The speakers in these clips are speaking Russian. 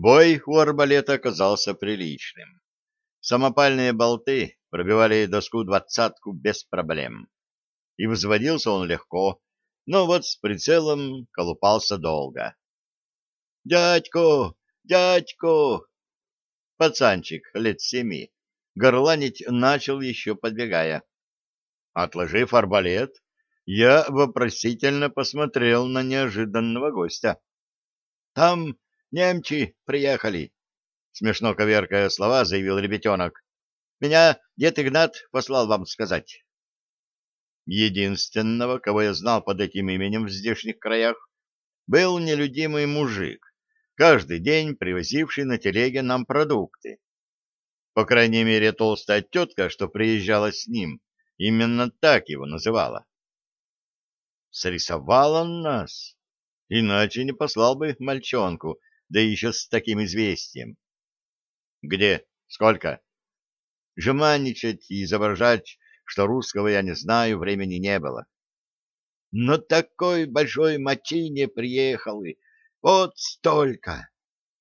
Бой у арбалета оказался приличным. Самопальные болты пробивали доску двадцатку без проблем. И взводился он легко, но вот с прицелом колупался долго. «Дядько! Дядько!» Пацанчик лет семи горланить начал еще подбегая. Отложив арбалет, я вопросительно посмотрел на неожиданного гостя. «Там немчи приехали!» Смешно коверкая слова, заявил ребятенок. «Меня дед Игнат послал вам сказать». Единственного, кого я знал под этим именем в здешних краях, был нелюдимый мужик, каждый день привозивший на телеге нам продукты. По крайней мере, толстая тетка, что приезжала с ним, именно так его называла. Срисовал он нас, иначе не послал бы мальчонку, да еще с таким известием. Где? Сколько? Жеманничать и изображать, что русского я не знаю, времени не было. Но такой большой мочине приехали, вот столько.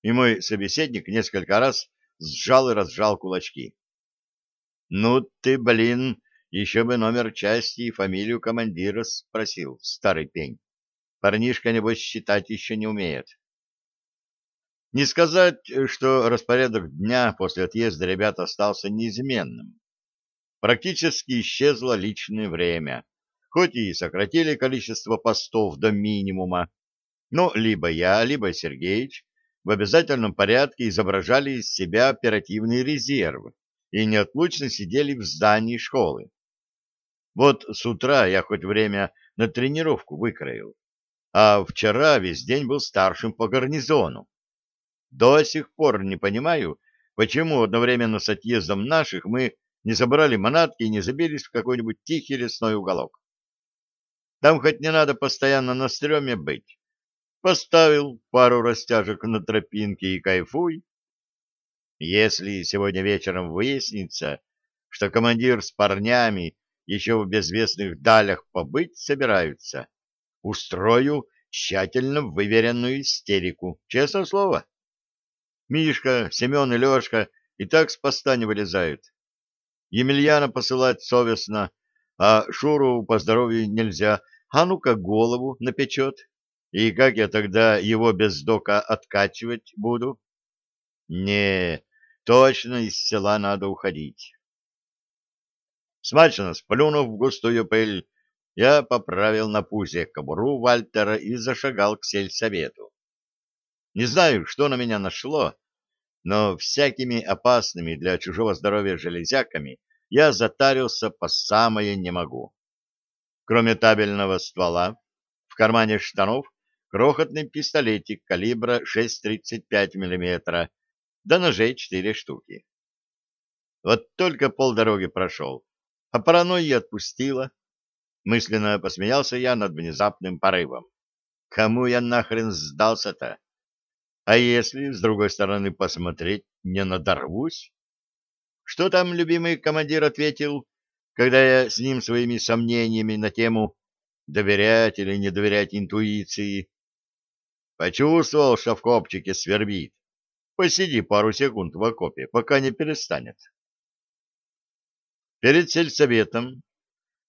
И мой собеседник несколько раз сжал и разжал кулачки. Ну ты, блин, еще бы номер части и фамилию командира спросил, старый пень. Парнишка, небось, считать еще не умеет. Не сказать, что распорядок дня после отъезда ребят остался неизменным. Практически исчезло личное время, хоть и сократили количество постов до минимума, но либо я, либо Сергеич в обязательном порядке изображали из себя оперативный резерв и неотлучно сидели в здании школы. Вот с утра я хоть время на тренировку выкроил, а вчера весь день был старшим по гарнизону. До сих пор не понимаю, почему одновременно с отъездом наших мы не забрали манатки и не забились в какой-нибудь тихий лесной уголок. Там хоть не надо постоянно на стреме быть. Поставил пару растяжек на тропинке и кайфуй. Если сегодня вечером выяснится, что командир с парнями еще в безвестных далях побыть собираются, устрою тщательно выверенную истерику, честное слово. Мишка, Семен и Лешка и так с поста не вылезают. Емельяна посылать совестно, а Шуру по здоровью нельзя, а ну-ка голову напечет. И как я тогда его без дока откачивать буду? Не, точно из села надо уходить. Смачно сплюнув в густую пыль, я поправил на пузе кобуру Вальтера и зашагал к сельсовету. Не знаю, что на меня нашло, но всякими опасными для чужого здоровья железяками я затарился по самое не могу. Кроме табельного ствола, в кармане штанов крохотный пистолетик калибра 6,35 мм, да ножей четыре штуки. Вот только полдороги прошел, а паранойя отпустила. Мысленно посмеялся я над внезапным порывом. Кому я нахрен сдался-то? А если, с другой стороны, посмотреть, не надорвусь? Что там любимый командир ответил, когда я с ним своими сомнениями на тему доверять или не доверять интуиции? Почувствовал, что в копчике свербит. Посиди пару секунд в окопе, пока не перестанет. Перед сельсоветом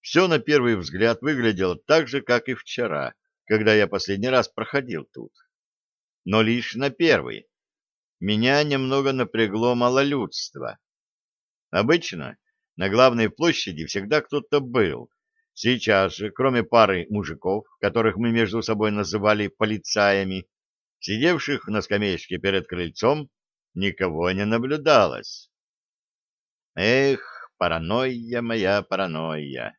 все на первый взгляд выглядело так же, как и вчера, когда я последний раз проходил тут но лишь на первый. Меня немного напрягло малолюдство. Обычно на главной площади всегда кто-то был. Сейчас же, кроме пары мужиков, которых мы между собой называли полицаями, сидевших на скамеечке перед крыльцом, никого не наблюдалось. Эх, паранойя моя паранойя.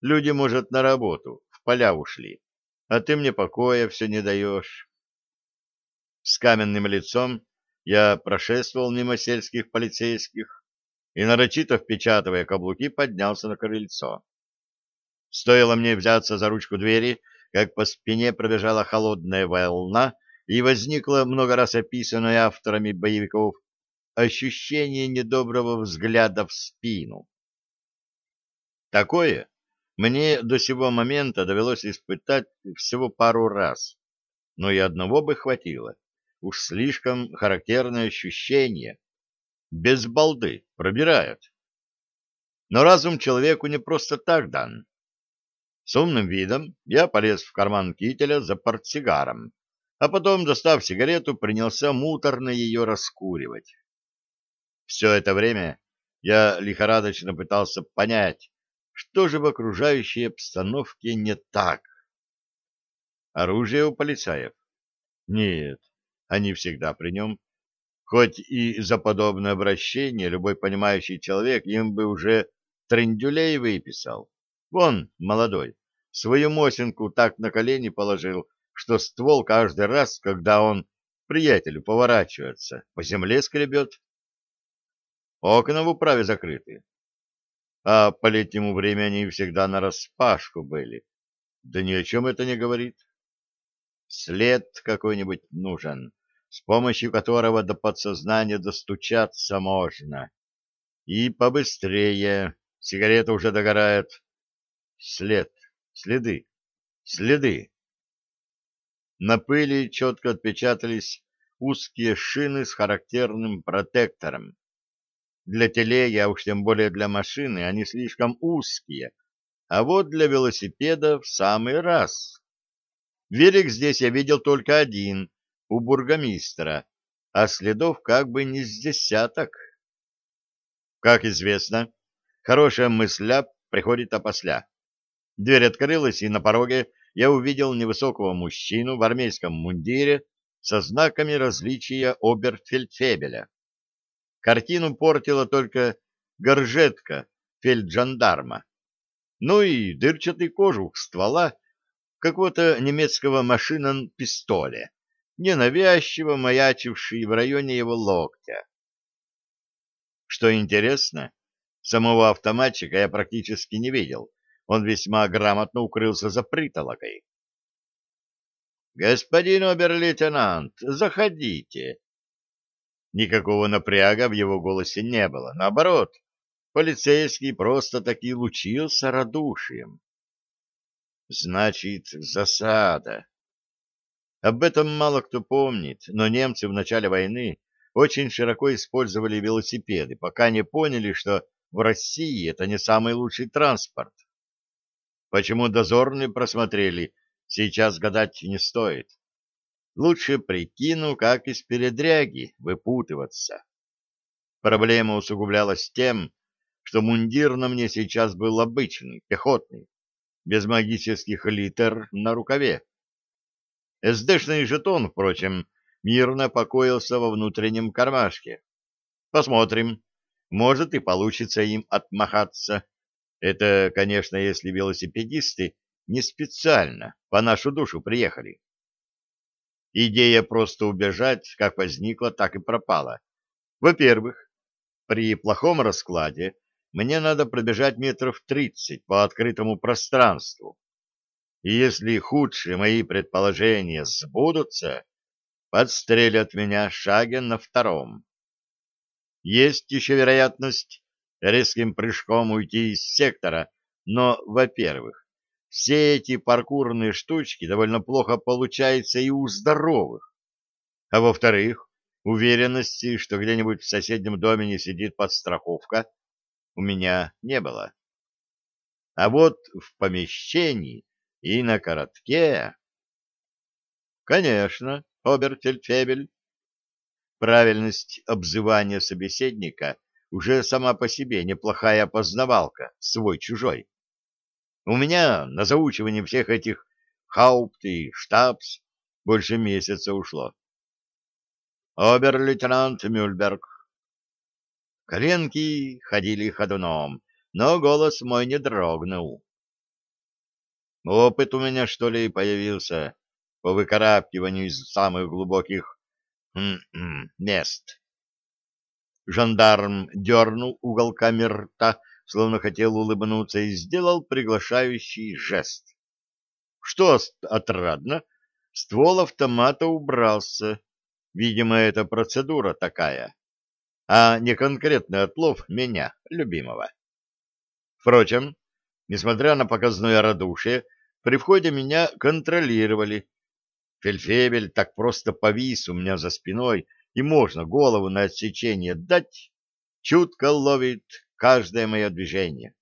Люди, может, на работу, в поля ушли, а ты мне покоя все не даешь. С каменным лицом я прошествовал мимо сельских полицейских и, нарочито впечатывая каблуки, поднялся на крыльцо. Стоило мне взяться за ручку двери, как по спине пробежала холодная волна, и возникло много раз описанное авторами боевиков ощущение недоброго взгляда в спину. Такое мне до сего момента довелось испытать всего пару раз, но и одного бы хватило уж слишком характерное ощущение. Без балды пробирают. Но разум человеку не просто так дан. С умным видом я полез в карман кителя за портсигаром, а потом, достав сигарету, принялся муторно ее раскуривать. Все это время я лихорадочно пытался понять, что же в окружающей обстановке не так. Оружие у полицаев? Нет, они всегда при нем. Хоть и за подобное обращение любой понимающий человек им бы уже трендюлей выписал. Вон, молодой, свою мосинку так на колени положил, что ствол каждый раз, когда он приятелю поворачивается, по земле скребет. Окна в управе закрыты. А по летнему времени всегда нараспашку были. Да ни о чем это не говорит. След какой-нибудь нужен, с помощью которого до подсознания достучаться можно. И побыстрее. Сигарета уже догорает. След, следы, следы. На пыли четко отпечатались узкие шины с характерным протектором. Для телеги, а уж тем более для машины, они слишком узкие, а вот для велосипеда в самый раз. Велик здесь я видел только один, у бургомистра, а следов как бы не с десяток. Как известно, хорошая мысля приходит опосля. Дверь открылась, и на пороге я увидел невысокого мужчину в армейском мундире со знаками различия оберфельдфебеля. Картину портила только горжетка фельджандарма, ну и дырчатый кожух ствола какого-то немецкого машинон-пистоля, ненавязчиво маячивший в районе его локтя. Что интересно, самого автоматчика я практически не видел, он весьма грамотно укрылся за притолокой. «Господин обер-лейтенант, заходите!» Никакого напряга в его голосе не было, наоборот, полицейский просто-таки лучился радушием. Значит, засада. Об этом мало кто помнит, но немцы в начале войны очень широко использовали велосипеды, пока не поняли, что в России это не самый лучший транспорт. Почему дозорные просмотрели, сейчас гадать не стоит. Лучше прикину, как из передряги выпутываться. Проблема усугублялась тем, что мундир на мне сейчас был обычный, пехотный без магических литер на рукаве. СДшный жетон, впрочем, мирно покоился во внутреннем кармашке. Посмотрим, может и получится им отмахаться. Это, конечно, если велосипедисты не специально по нашу душу приехали. Идея просто убежать как возникла, так и пропала. Во-первых, при плохом раскладе мне надо пробежать метров тридцать по открытому пространству. И если худшие мои предположения сбудутся, подстрелят меня шаге на втором. Есть еще вероятность резким прыжком уйти из сектора, но, во-первых, все эти паркурные штучки довольно плохо получаются и у здоровых. А во-вторых, уверенности, что где-нибудь в соседнем доме не сидит подстраховка, у меня не было. А вот в помещении и на коротке... Конечно, Обертельфебель. Правильность обзывания собеседника уже сама по себе неплохая опознавалка, свой-чужой. У меня на заучивание всех этих хаупт и штабс больше месяца ушло. Обер-лейтенант Мюльберг, Коленки ходили ходуном, но голос мой не дрогнул. Опыт у меня, что ли, появился по выкарабкиванию из самых глубоких м -м, мест. Жандарм дернул уголками рта, словно хотел улыбнуться, и сделал приглашающий жест. Что отрадно, ствол автомата убрался. Видимо, это процедура такая а не конкретный отлов меня, любимого. Впрочем, несмотря на показное радушие, при входе меня контролировали. Фельфебель так просто повис у меня за спиной, и можно голову на отсечение дать, чутко ловит каждое мое движение.